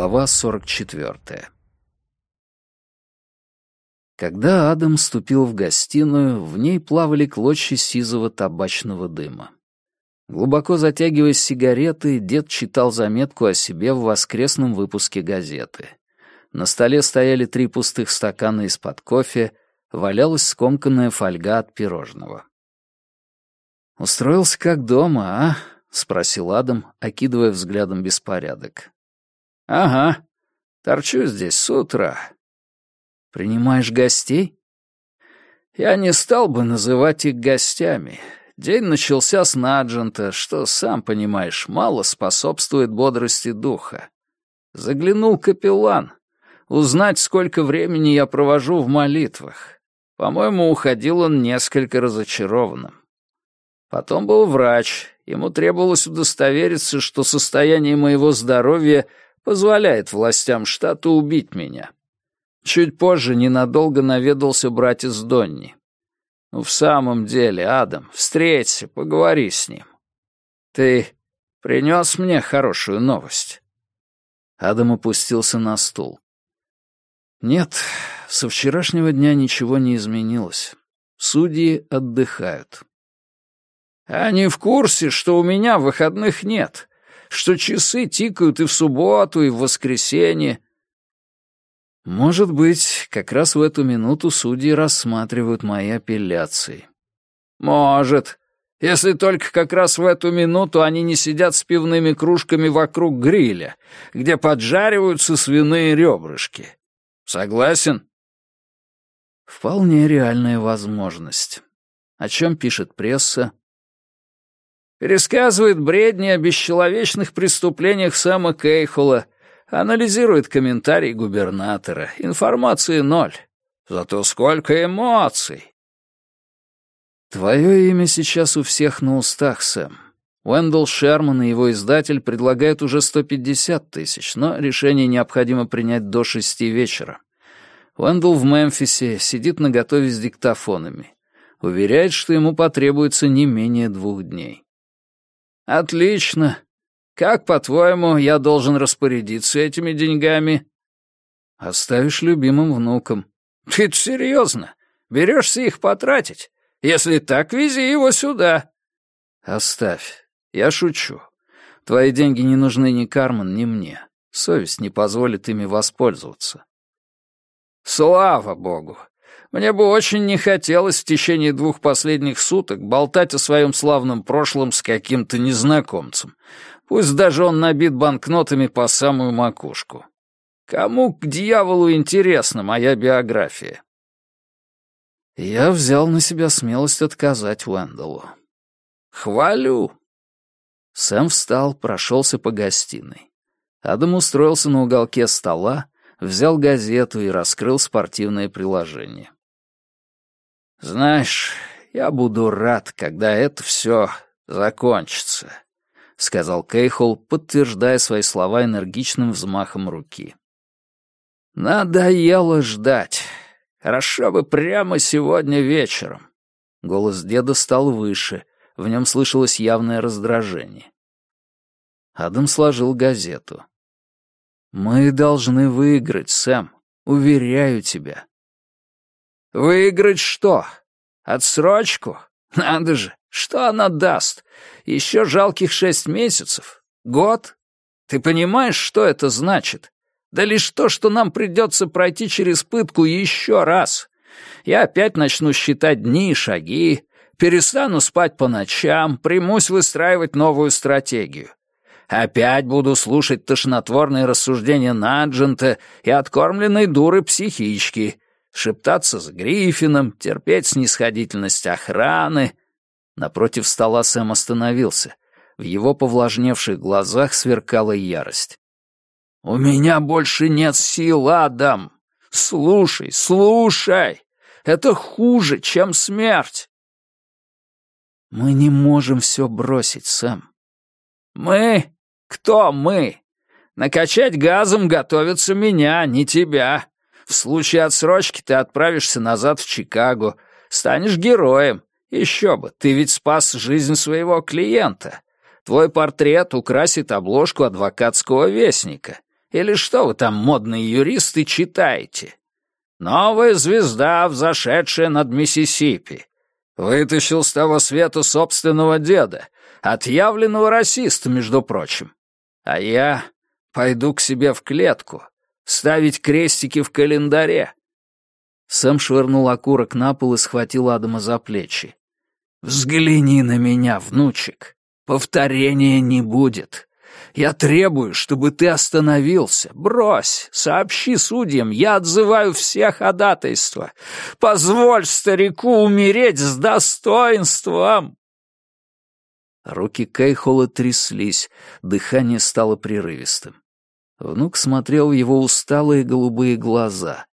Глава 44 Когда Адам ступил в гостиную, в ней плавали клочья сизого табачного дыма. Глубоко затягиваясь сигареты, дед читал заметку о себе в воскресном выпуске газеты. На столе стояли три пустых стакана из-под кофе, валялась скомканная фольга от пирожного. «Устроился как дома, а?» — спросил Адам, окидывая взглядом беспорядок. «Ага. Торчу здесь с утра». «Принимаешь гостей?» «Я не стал бы называть их гостями. День начался с Наджента, что, сам понимаешь, мало способствует бодрости духа. Заглянул капеллан. Узнать, сколько времени я провожу в молитвах. По-моему, уходил он несколько разочарованным. Потом был врач. Ему требовалось удостовериться, что состояние моего здоровья позволяет властям штата убить меня. Чуть позже ненадолго наведался братец Донни. Ну, в самом деле, Адам, встреться, поговори с ним. Ты принес мне хорошую новость?» Адам опустился на стул. «Нет, со вчерашнего дня ничего не изменилось. Судьи отдыхают». «Они в курсе, что у меня выходных нет что часы тикают и в субботу, и в воскресенье. Может быть, как раз в эту минуту судьи рассматривают мои апелляции. Может. Если только как раз в эту минуту они не сидят с пивными кружками вокруг гриля, где поджариваются свиные ребрышки. Согласен? Вполне реальная возможность. О чем пишет пресса? Пересказывает бредни о бесчеловечных преступлениях Сэма Кейхола, анализирует комментарии губернатора. Информации ноль. Зато сколько эмоций. Твое имя сейчас у всех на устах, Сэм. Уэндл Шерман и его издатель предлагают уже 150 тысяч, но решение необходимо принять до шести вечера. Уэндл в Мемфисе сидит наготове с диктофонами. Уверяет, что ему потребуется не менее двух дней. «Отлично. Как, по-твоему, я должен распорядиться этими деньгами?» «Оставишь любимым внукам». «Ты серьезно? Берешься их потратить? Если так, вези его сюда». «Оставь. Я шучу. Твои деньги не нужны ни Кармен, ни мне. Совесть не позволит ими воспользоваться». «Слава богу! Мне бы очень не хотелось в течение двух последних суток болтать о своем славном прошлом с каким-то незнакомцем. Пусть даже он набит банкнотами по самую макушку. Кому к дьяволу интересна моя биография? Я взял на себя смелость отказать Уэндалу. «Хвалю!» Сэм встал, прошелся по гостиной. Адам устроился на уголке стола, взял газету и раскрыл спортивное приложение. «Знаешь, я буду рад, когда это все закончится», — сказал Кейхол, подтверждая свои слова энергичным взмахом руки. «Надоело ждать. Хорошо бы прямо сегодня вечером». Голос деда стал выше, в нем слышалось явное раздражение. Адам сложил газету. «Мы должны выиграть, Сэм, уверяю тебя. Выиграть что? Отсрочку? Надо же, что она даст? Еще жалких шесть месяцев? Год? Ты понимаешь, что это значит? Да лишь то, что нам придется пройти через пытку еще раз. Я опять начну считать дни и шаги, перестану спать по ночам, примусь выстраивать новую стратегию. Опять буду слушать тошнотворные рассуждения Наджента и откормленной дуры психички, шептаться с Гриффином, терпеть снисходительность охраны. Напротив стола Сэм остановился. В его повлажневших глазах сверкала ярость. «У меня больше нет сил, Адам! Слушай, слушай! Это хуже, чем смерть!» «Мы не можем все бросить, Сэм». «Мы? Кто мы? Накачать газом готовится меня, не тебя. В случае отсрочки ты отправишься назад в Чикаго, станешь героем. Еще бы, ты ведь спас жизнь своего клиента. Твой портрет украсит обложку адвокатского вестника. Или что вы там, модные юристы, читаете? Новая звезда, взошедшая над Миссисипи. Вытащил с того света собственного деда, отъявленного расиста, между прочим. А я пойду к себе в клетку, ставить крестики в календаре. Сэм швырнул окурок на пол и схватил Адама за плечи. «Взгляни на меня, внучек. Повторения не будет. Я требую, чтобы ты остановился. Брось, сообщи судьям, я отзываю все ходатайства. Позволь старику умереть с достоинством!» Руки Кейхола тряслись, дыхание стало прерывистым. Внук смотрел в его усталые голубые глаза.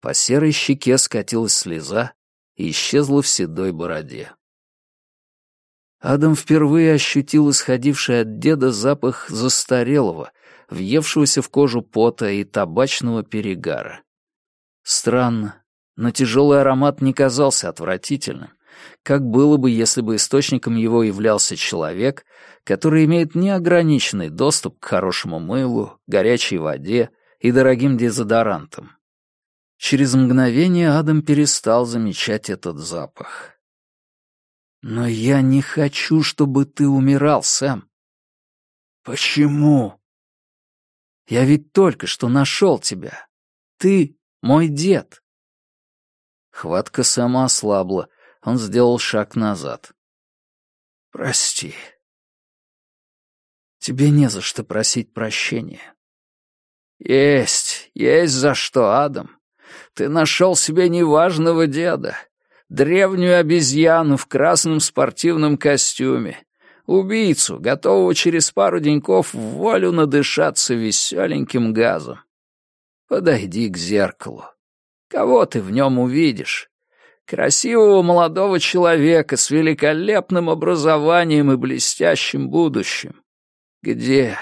По серой щеке скатилась слеза и исчезла в седой бороде. Адам впервые ощутил исходивший от деда запах застарелого, въевшегося в кожу пота и табачного перегара. Странно, но тяжелый аромат не казался отвратительным, как было бы, если бы источником его являлся человек, который имеет неограниченный доступ к хорошему мылу, горячей воде и дорогим дезодорантам. Через мгновение Адам перестал замечать этот запах. «Но я не хочу, чтобы ты умирал, Сэм». «Почему?» «Я ведь только что нашел тебя. Ты мой дед». Хватка Сэма ослабла. Он сделал шаг назад. «Прости». «Тебе не за что просить прощения». «Есть, есть за что, Адам. Ты нашел себе неважного деда, древнюю обезьяну в красном спортивном костюме, убийцу, готового через пару деньков в волю надышаться веселеньким газом. Подойди к зеркалу. Кого ты в нем увидишь? Красивого молодого человека с великолепным образованием и блестящим будущим. Где?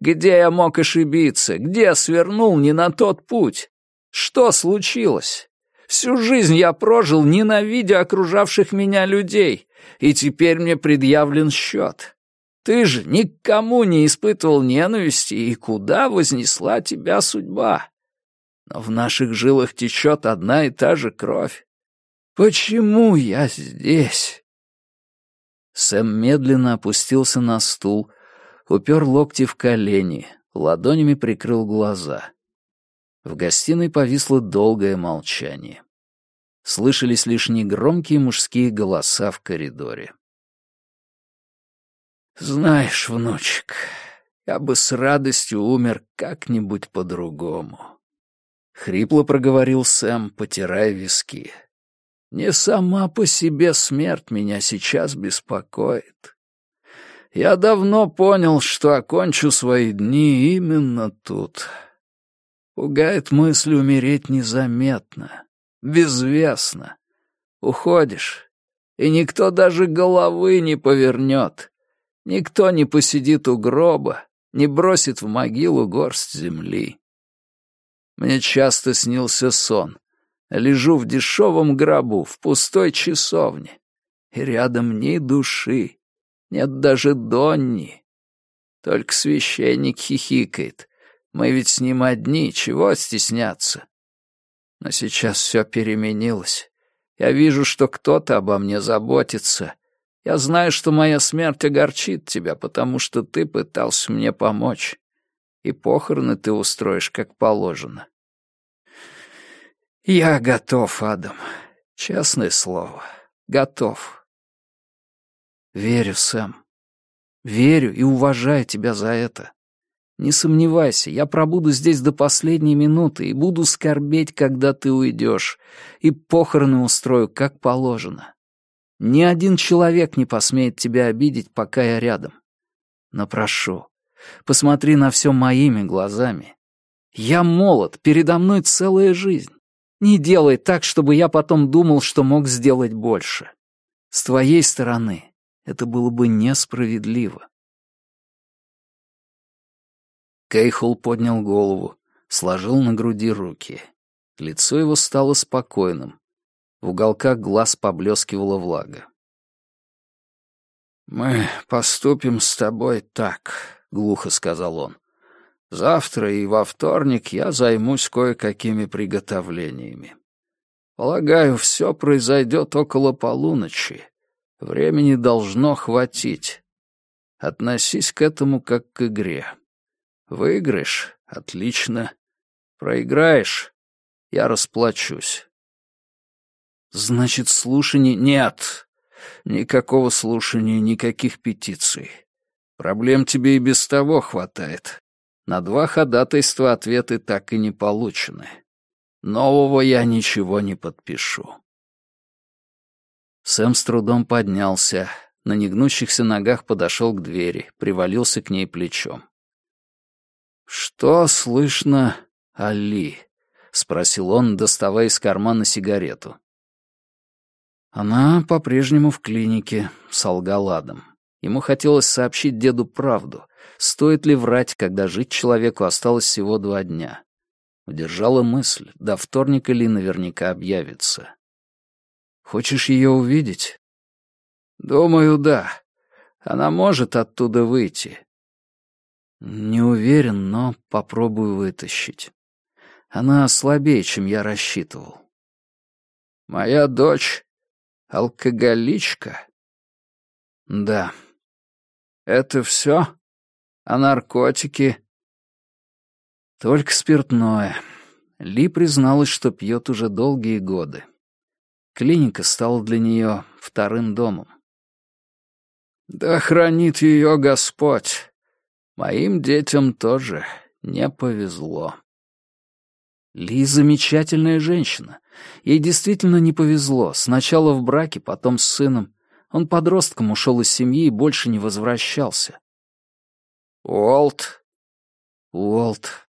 Где я мог ошибиться? Где свернул не на тот путь? Что случилось? Всю жизнь я прожил, ненавидя окружавших меня людей, и теперь мне предъявлен счет. Ты же никому не испытывал ненависти, и куда вознесла тебя судьба? Но в наших жилах течет одна и та же кровь. Почему я здесь?» Сэм медленно опустился на стул, упер локти в колени, ладонями прикрыл глаза. В гостиной повисло долгое молчание. Слышались лишь негромкие мужские голоса в коридоре. «Знаешь, внучек, я бы с радостью умер как-нибудь по-другому», — хрипло проговорил Сэм, потирая виски. «Не сама по себе смерть меня сейчас беспокоит. Я давно понял, что окончу свои дни именно тут». Пугает мысль умереть незаметно, безвестно. Уходишь, и никто даже головы не повернет. Никто не посидит у гроба, не бросит в могилу горсть земли. Мне часто снился сон. Лежу в дешевом гробу, в пустой часовне. И рядом ни души, нет даже Донни. Только священник хихикает, мы ведь с ним одни, чего стесняться? Но сейчас все переменилось. Я вижу, что кто-то обо мне заботится. Я знаю, что моя смерть огорчит тебя, потому что ты пытался мне помочь. И похороны ты устроишь, как положено. Я готов, Адам. Честное слово, готов. Верю, Сэм. Верю и уважаю тебя за это. Не сомневайся, я пробуду здесь до последней минуты и буду скорбеть, когда ты уйдешь, и похороны устрою, как положено. Ни один человек не посмеет тебя обидеть, пока я рядом. Но прошу, посмотри на все моими глазами. Я молод, передо мной целая жизнь. Не делай так, чтобы я потом думал, что мог сделать больше. С твоей стороны это было бы несправедливо. Кейхол поднял голову, сложил на груди руки. Лицо его стало спокойным. В уголках глаз поблескивала влага. «Мы поступим с тобой так», — глухо сказал он. Завтра и во вторник я займусь кое-какими приготовлениями. Полагаю, все произойдет около полуночи. Времени должно хватить. Относись к этому как к игре. Выиграешь — отлично. Проиграешь — я расплачусь. Значит, слушаний нет. Никакого слушания, никаких петиций. Проблем тебе и без того хватает. На два ходатайства ответы так и не получены. Нового я ничего не подпишу. Сэм с трудом поднялся, на негнущихся ногах подошел к двери, привалился к ней плечом. «Что слышно, Али?» — спросил он, доставая из кармана сигарету. «Она по-прежнему в клинике», — солгал Адам. Ему хотелось сообщить деду правду. Стоит ли врать, когда жить человеку осталось всего два дня? Удержала мысль, до вторника Ли наверняка объявится. «Хочешь ее увидеть?» «Думаю, да. Она может оттуда выйти. Не уверен, но попробую вытащить. Она слабее, чем я рассчитывал. Моя дочь — алкоголичка? Да. Это все? А наркотики? Только спиртное. Ли призналась, что пьет уже долгие годы. Клиника стала для нее вторым домом. «Да хранит ее Господь!» Моим детям тоже не повезло. Ли замечательная женщина. Ей действительно не повезло. Сначала в браке, потом с сыном. Он подростком ушел из семьи и больше не возвращался. Уолт. Уолт.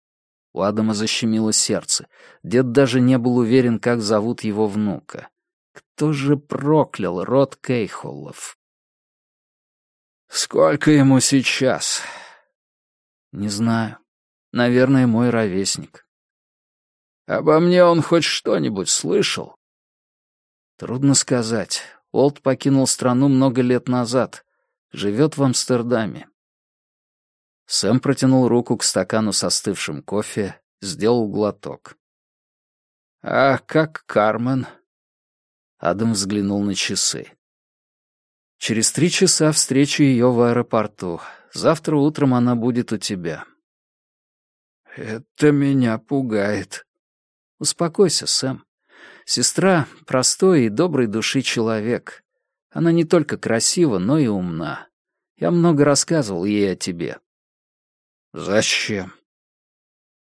У Адама защемило сердце. Дед даже не был уверен, как зовут его внука. Кто же проклял род Кейхоллов? «Сколько ему сейчас?» Не знаю. Наверное, мой ровесник. Обо мне он хоть что-нибудь слышал? Трудно сказать. Олд покинул страну много лет назад. Живет в Амстердаме. Сэм протянул руку к стакану с остывшим кофе, сделал глоток. «А как Кармен?» Адам взглянул на часы. «Через три часа встречу ее в аэропорту. Завтра утром она будет у тебя». «Это меня пугает». «Успокойся, Сэм. Сестра — простой и доброй души человек. Она не только красива, но и умна. Я много рассказывал ей о тебе». «Зачем?»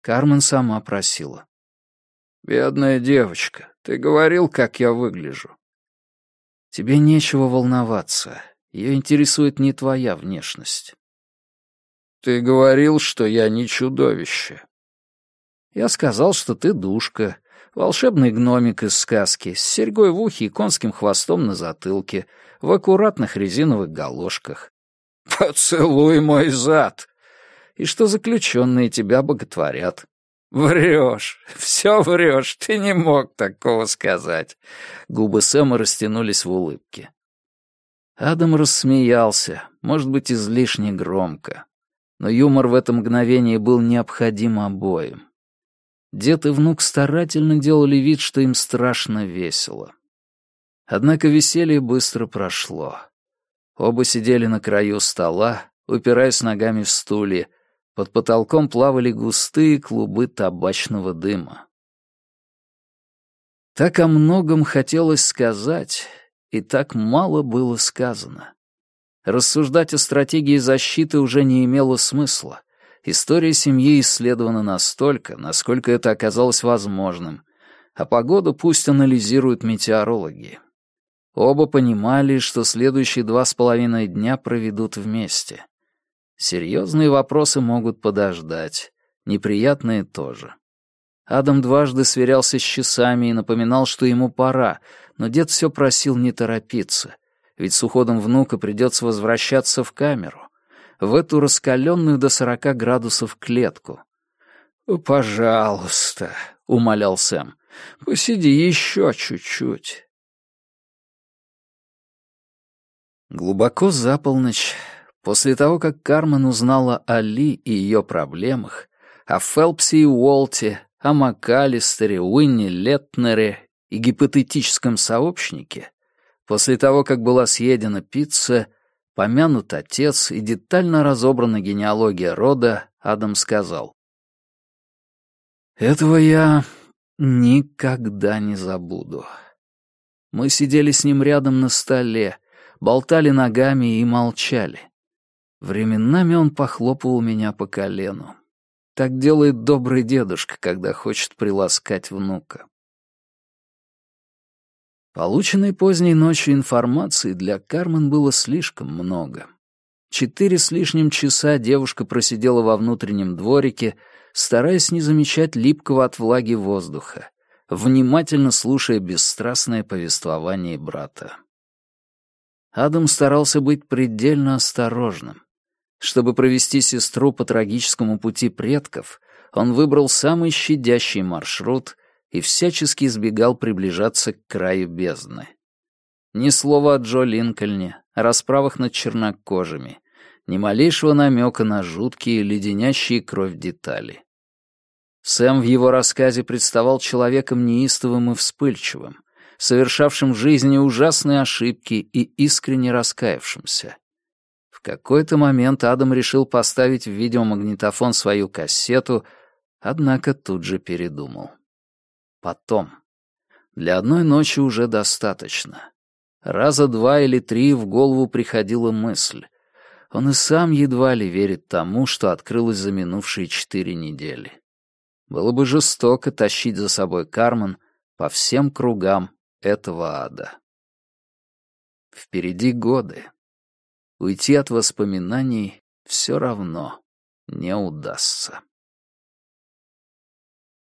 Кармен сама просила. «Бедная девочка, ты говорил, как я выгляжу?» «Тебе нечего волноваться. Ее интересует не твоя внешность». «Ты говорил, что я не чудовище». «Я сказал, что ты душка, волшебный гномик из сказки, с серьгой в ухе и конским хвостом на затылке, в аккуратных резиновых галошках». «Поцелуй мой зад!» «И что заключенные тебя боготворят». «Врешь, все врешь, ты не мог такого сказать». Губы Сэма растянулись в улыбке. Адам рассмеялся, может быть, излишне громко но юмор в это мгновение был необходим обоим. Дед и внук старательно делали вид, что им страшно весело. Однако веселье быстро прошло. Оба сидели на краю стола, упираясь ногами в стулья. Под потолком плавали густые клубы табачного дыма. Так о многом хотелось сказать, и так мало было сказано. Рассуждать о стратегии защиты уже не имело смысла. История семьи исследована настолько, насколько это оказалось возможным, а погоду пусть анализируют метеорологи. Оба понимали, что следующие два с половиной дня проведут вместе. Серьезные вопросы могут подождать, неприятные тоже. Адам дважды сверялся с часами и напоминал, что ему пора, но дед все просил не торопиться — ведь с уходом внука придется возвращаться в камеру, в эту раскаленную до сорока градусов клетку. «Пожалуйста», — умолял Сэм, — «посиди еще чуть-чуть». Глубоко за полночь, после того, как Кармен узнала о Ли и ее проблемах, О Фелпсе и Уолте, о МакАлистере, Уинни Летнере и гипотетическом сообщнике, после того, как была съедена пицца, помянут отец и детально разобрана генеалогия рода, Адам сказал. «Этого я никогда не забуду». Мы сидели с ним рядом на столе, болтали ногами и молчали. Временами он похлопывал меня по колену. Так делает добрый дедушка, когда хочет приласкать внука. Полученной поздней ночью информации для Кармен было слишком много. Четыре с лишним часа девушка просидела во внутреннем дворике, стараясь не замечать липкого от влаги воздуха, внимательно слушая бесстрастное повествование брата. Адам старался быть предельно осторожным. Чтобы провести сестру по трагическому пути предков, он выбрал самый щадящий маршрут и всячески избегал приближаться к краю бездны. Ни слова о Джо Линкольне, о расправах над чернокожими, ни малейшего намека на жуткие, леденящие кровь детали. Сэм в его рассказе представал человеком неистовым и вспыльчивым, совершавшим в жизни ужасные ошибки и искренне раскаявшимся. Какой-то момент Адам решил поставить в видеомагнитофон свою кассету, однако тут же передумал. Потом. Для одной ночи уже достаточно. Раза два или три в голову приходила мысль. Он и сам едва ли верит тому, что открылось за минувшие четыре недели. Было бы жестоко тащить за собой Кармен по всем кругам этого ада. Впереди годы. Уйти от воспоминаний все равно не удастся.